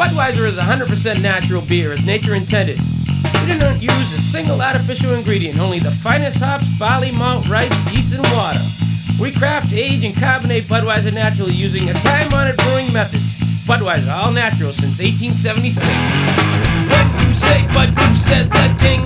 Budweiser is 100% natural beer as nature intended. We didn't use a single artificial ingredient, only the finest hops, barley, malt, rice, yeast, and water. We craft, age, and carbonate Budweiser naturally using a time-honored brewing methods. Budweiser, all natural since 1876. When you say Bud, you said the king